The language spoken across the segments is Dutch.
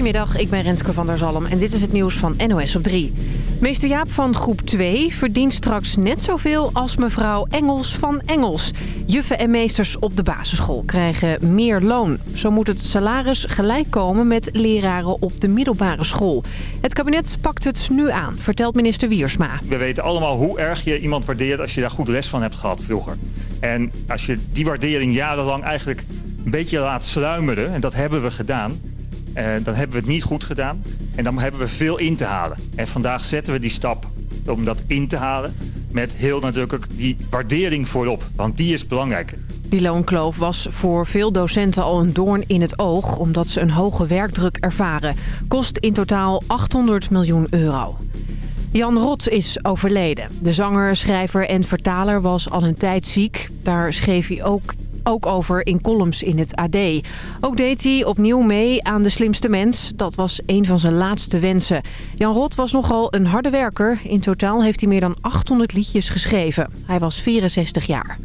Goedemiddag, ik ben Renske van der Zalm en dit is het nieuws van NOS op 3. Meester Jaap van groep 2 verdient straks net zoveel als mevrouw Engels van Engels. Juffen en meesters op de basisschool krijgen meer loon. Zo moet het salaris gelijk komen met leraren op de middelbare school. Het kabinet pakt het nu aan, vertelt minister Wiersma. We weten allemaal hoe erg je iemand waardeert als je daar goed les van hebt gehad vroeger. En als je die waardering jarenlang eigenlijk een beetje laat sluimeren, en dat hebben we gedaan... Uh, dan hebben we het niet goed gedaan. En dan hebben we veel in te halen. En vandaag zetten we die stap om dat in te halen. Met heel nadrukkelijk die waardering voorop. Want die is belangrijk. Die loonkloof was voor veel docenten al een doorn in het oog... omdat ze een hoge werkdruk ervaren. Kost in totaal 800 miljoen euro. Jan Rot is overleden. De zanger, schrijver en vertaler was al een tijd ziek. Daar schreef hij ook ook over in columns in het AD. Ook deed hij opnieuw mee aan De Slimste Mens. Dat was een van zijn laatste wensen. Jan Rot was nogal een harde werker. In totaal heeft hij meer dan 800 liedjes geschreven. Hij was 64 jaar.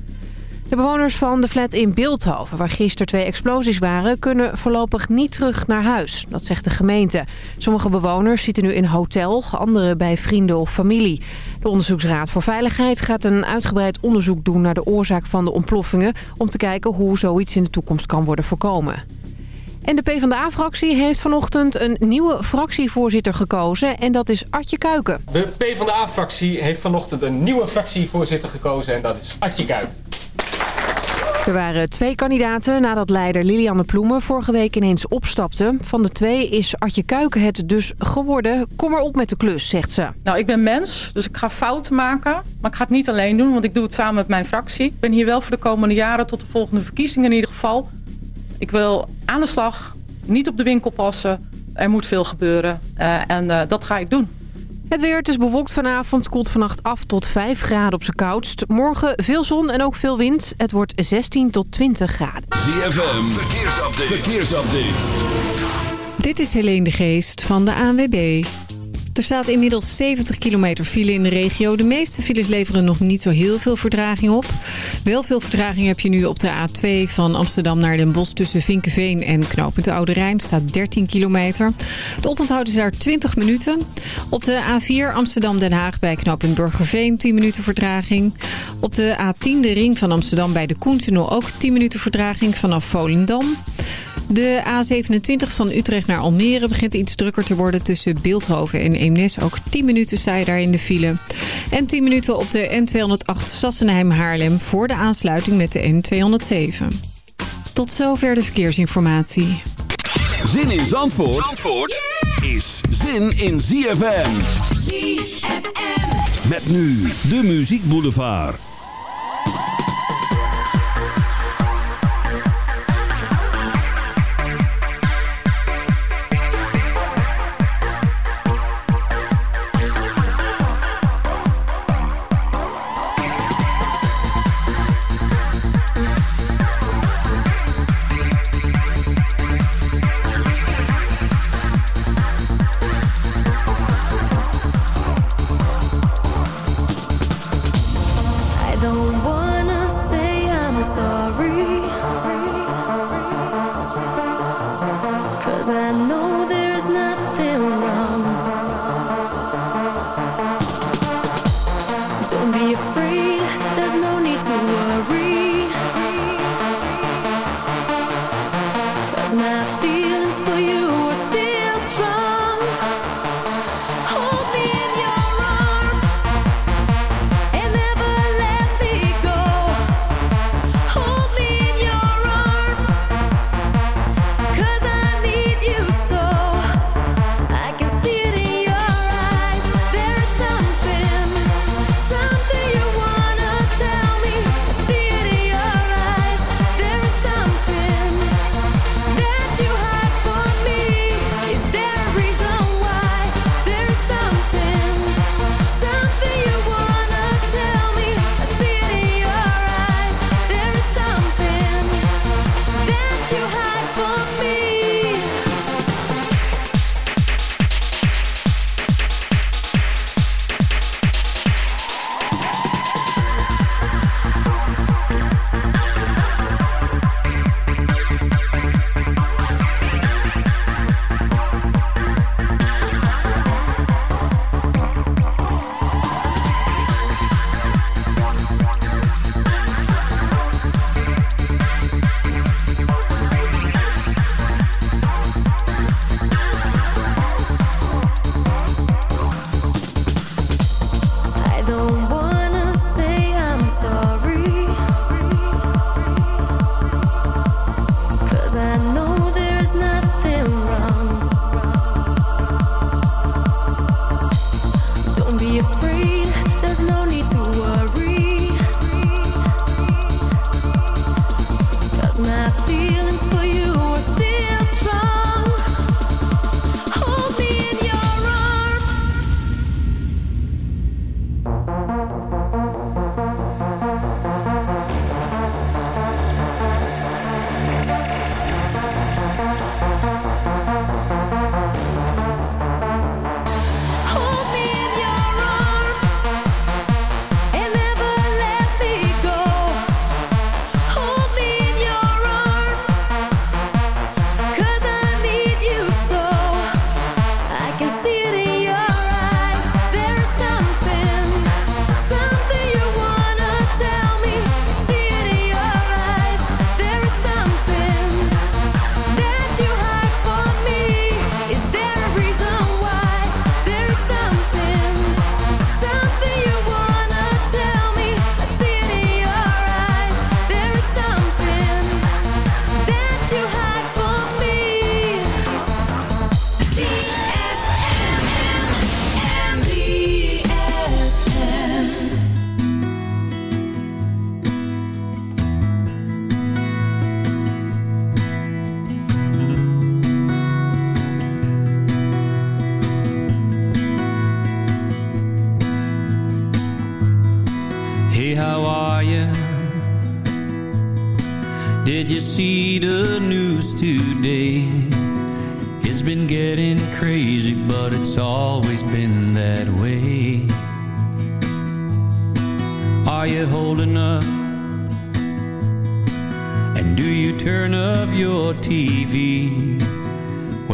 De bewoners van de flat in Beeldhoven, waar gisteren twee explosies waren... kunnen voorlopig niet terug naar huis. Dat zegt de gemeente. Sommige bewoners zitten nu in hotel, anderen bij vrienden of familie. De Onderzoeksraad voor Veiligheid gaat een uitgebreid onderzoek doen... naar de oorzaak van de ontploffingen... om te kijken hoe zoiets in de toekomst kan worden voorkomen. En de PvdA-fractie heeft vanochtend een nieuwe fractievoorzitter gekozen. En dat is Artje Kuiken. De PvdA-fractie heeft vanochtend een nieuwe fractievoorzitter gekozen. En dat is Artje Kuiken. Er waren twee kandidaten nadat leider Lilianne Ploemen vorige week ineens opstapte. Van de twee is Artje Kuiken het dus geworden. Kom maar op met de klus, zegt ze. Nou, ik ben mens, dus ik ga fouten maken. Maar ik ga het niet alleen doen, want ik doe het samen met mijn fractie. Ik ben hier wel voor de komende jaren tot de volgende verkiezingen in ieder geval. Ik wil aan de slag, niet op de winkel passen. Er moet veel gebeuren uh, en uh, dat ga ik doen. Het weer, het is bewolkt vanavond, koelt vannacht af tot 5 graden op zijn koudst. Morgen veel zon en ook veel wind. Het wordt 16 tot 20 graden. ZFM, verkeersupdate. verkeersupdate. Dit is Helene de Geest van de ANWB. Er staat inmiddels 70 kilometer file in de regio. De meeste files leveren nog niet zo heel veel verdraging op. Wel veel verdraging heb je nu op de A2 van Amsterdam naar Den Bosch... tussen Vinkenveen en knooppunt Oude Rijn. staat 13 kilometer. Het oponthoud is daar 20 minuten. Op de A4 Amsterdam-Den Haag bij knooppunt Burgerveen 10 minuten verdraging. Op de A10 de ring van Amsterdam bij de Koentunnel ook 10 minuten verdraging vanaf Volendam. De A27 van Utrecht naar Almere begint iets drukker te worden tussen Beeldhoven en Eemnes. Ook 10 minuten sta je daar in de file. En 10 minuten op de N208 Sassenheim-Haarlem voor de aansluiting met de N207. Tot zover de verkeersinformatie. Zin in Zandvoort, Zandvoort is zin in ZFM. ZFM. Met nu de Muziek Boulevard. Cause I know that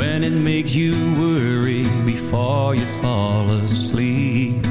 when it makes you worry before you fall asleep?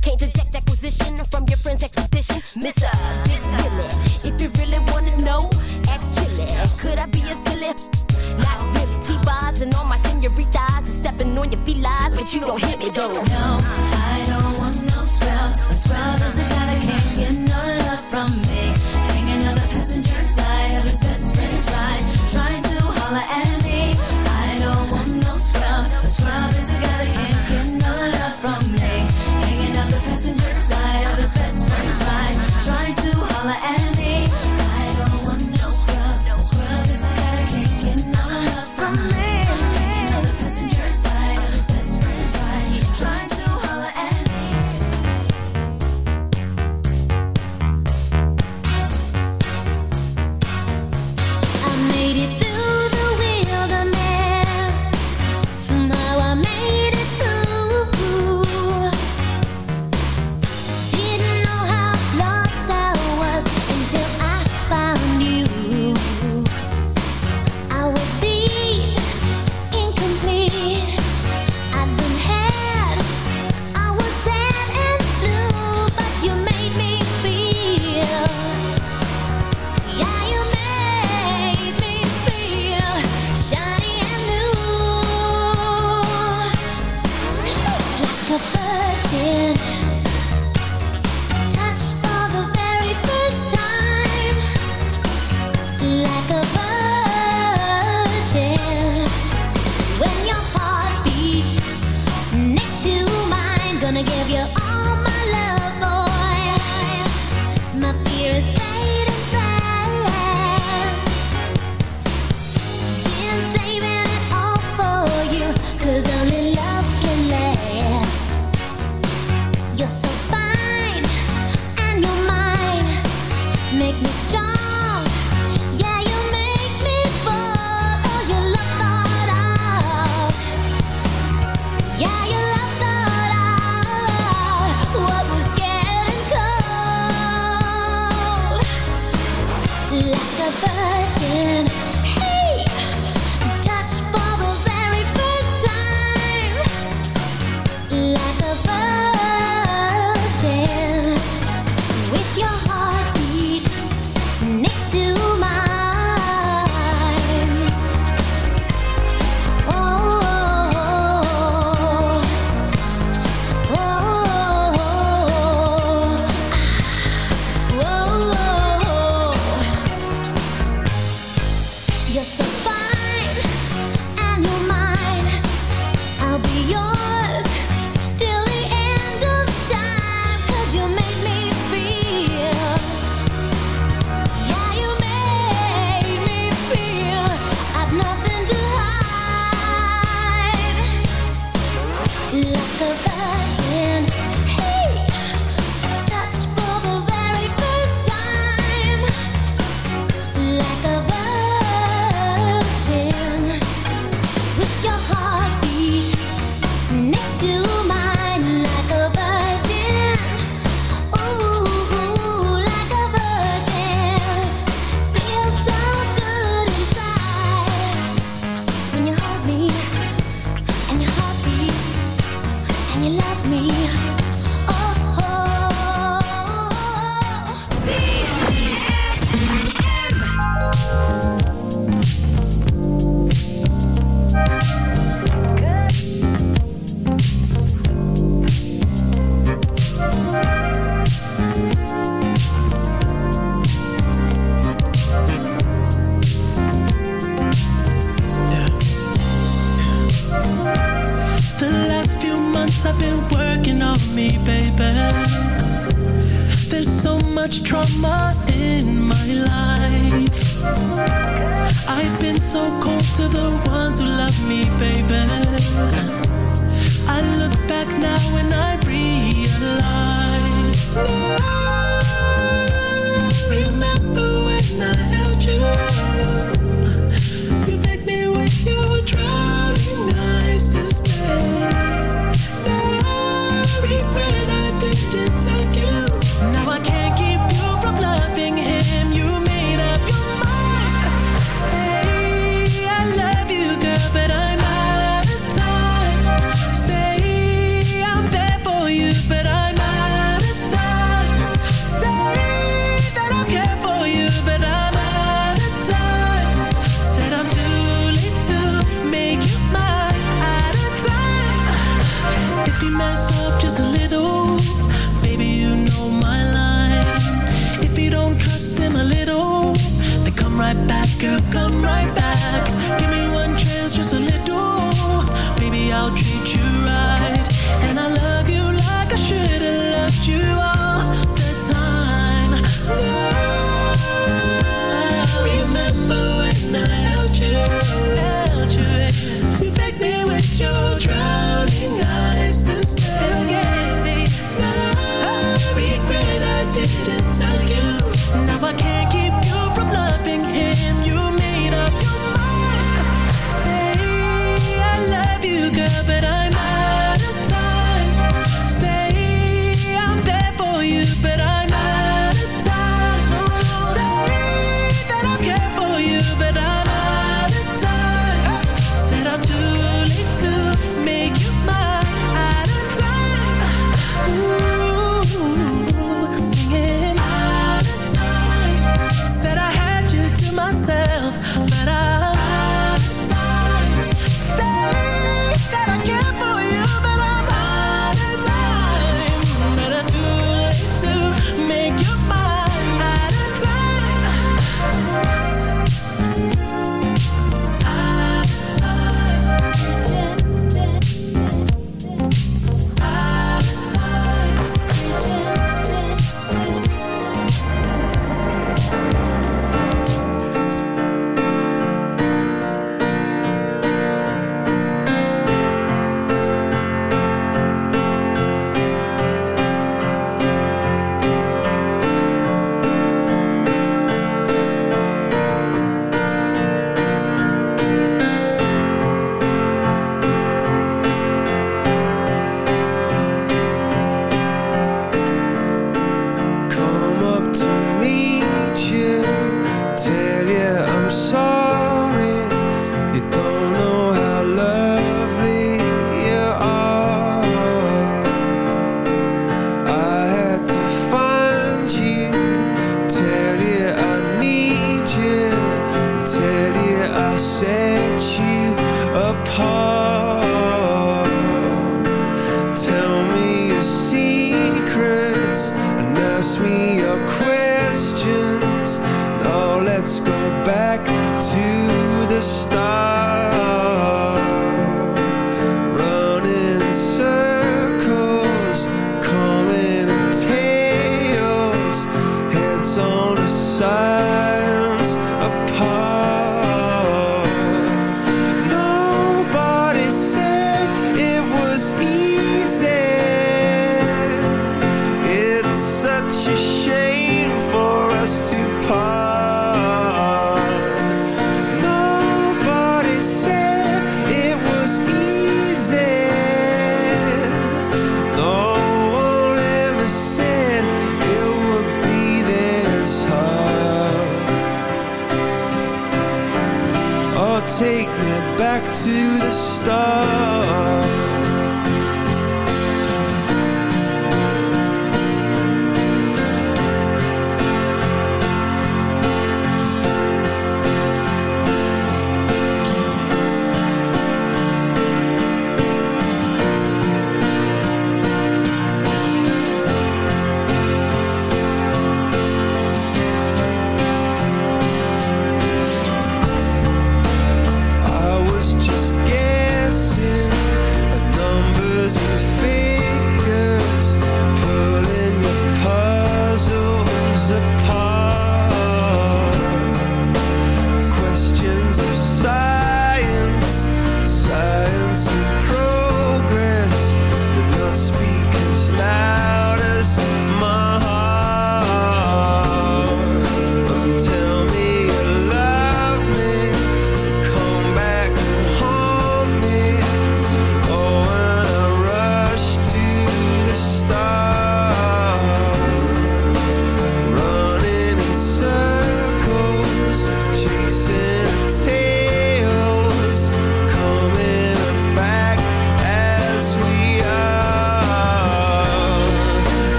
if he lies, but you don't hit me though. No, I don't want no scrub, scrub.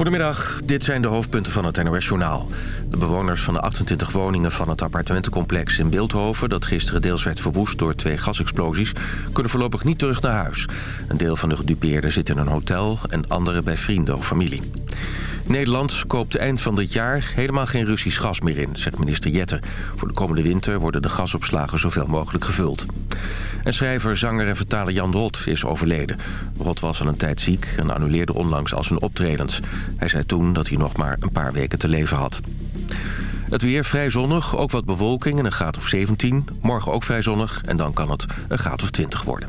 Goedemiddag, dit zijn de hoofdpunten van het NOS-journaal. De bewoners van de 28 woningen van het appartementencomplex in Beeldhoven... dat gisteren deels werd verwoest door twee gasexplosies... kunnen voorlopig niet terug naar huis. Een deel van de gedupeerden zit in een hotel... en anderen bij vrienden of familie. Nederland koopt eind van dit jaar helemaal geen Russisch gas meer in, zegt minister Jette. Voor de komende winter worden de gasopslagen zoveel mogelijk gevuld. En schrijver, zanger en vertaler Jan Rot is overleden. Rot was al een tijd ziek en annuleerde onlangs al zijn optredens. Hij zei toen dat hij nog maar een paar weken te leven had. Het weer vrij zonnig, ook wat bewolking en een graad of 17. Morgen ook vrij zonnig en dan kan het een graad of 20 worden.